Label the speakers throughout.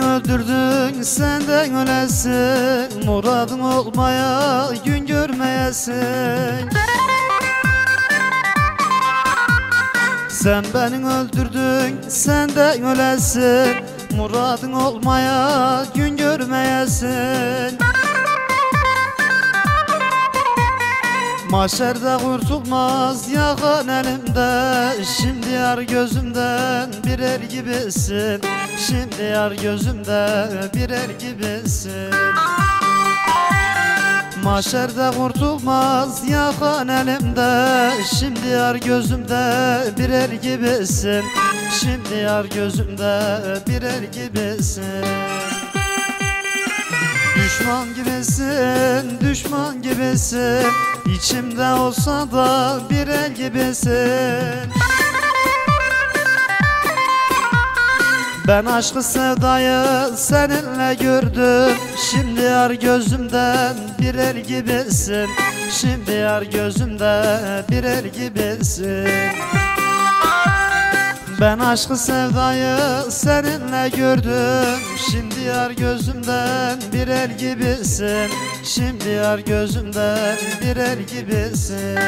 Speaker 1: öldürdün senden ölesin. Muradın olmaya gün görmeyesin. Sen beni öldürdün senden ölesin. Muradın olmaya gün görmeyesin Maşerde kurtulmaz yakan elimde. Şimdi yar gözümden birer gibisin. Şimdi yar gözümde birer gibisin. Maşerde kurtulmaz yakan elimde. Şimdi yar gözümde birer gibisin. Şimdi yar gözümde birer gibisin Düşman gibisin, düşman gibisin. İçimde olsa da bir el gibisin. Ben aşkı sevdayı seninle gördüm. Şimdi yar gözümden bir el gibisin. Şimdi yar gözümde bir el gibisin ben aşkı sevdayı seninle gördüm. Şimdi yar gözümden bir el gibisin. Şimdi yar gözümden bir el gibisin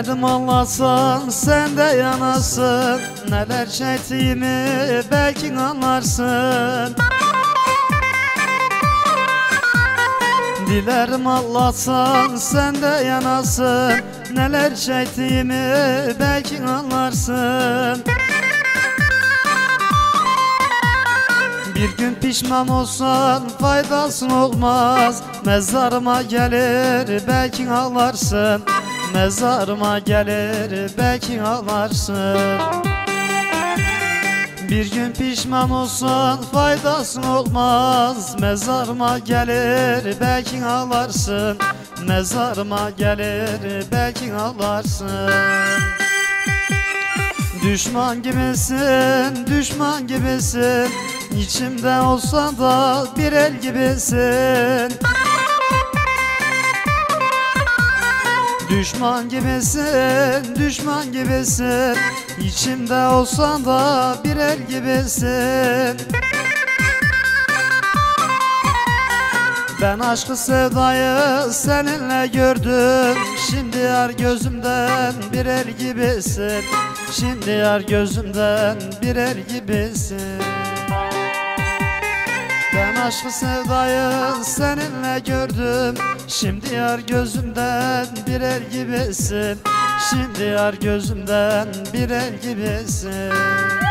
Speaker 1: Dilerim anlasan sen de yanasın Neler çektiğimi belki anlarsın. Dilerim anlatsan sen de yanasın Neler çektiğimi belki anlarsın. Bir gün pişman olsan faydasın olmaz. Mezarıma gelir belki ağlarsın Mezarıma gelir belki ağlarsın. Bir gün pişman olsan faydasın olmaz. Mezarıma gelir belki ağlarsın. Mezarıma gelir belki ağlarsın. Düşman gibisin, düşman gibisin. İçimde olsa da bir el gibisin Düşman gibisin, düşman gibisin. İçimde olsan da bir el gibisin. Ben aşkı sevdayı seninle gördüm. Şimdi yar gözümden bir el gibisin. Şimdi yar gözümden bir el gibisin aşkı sevdayı seninle gördüm. Şimdi yar gözümden bir el gibisin. Şimdi yar gözümden bir el gibisin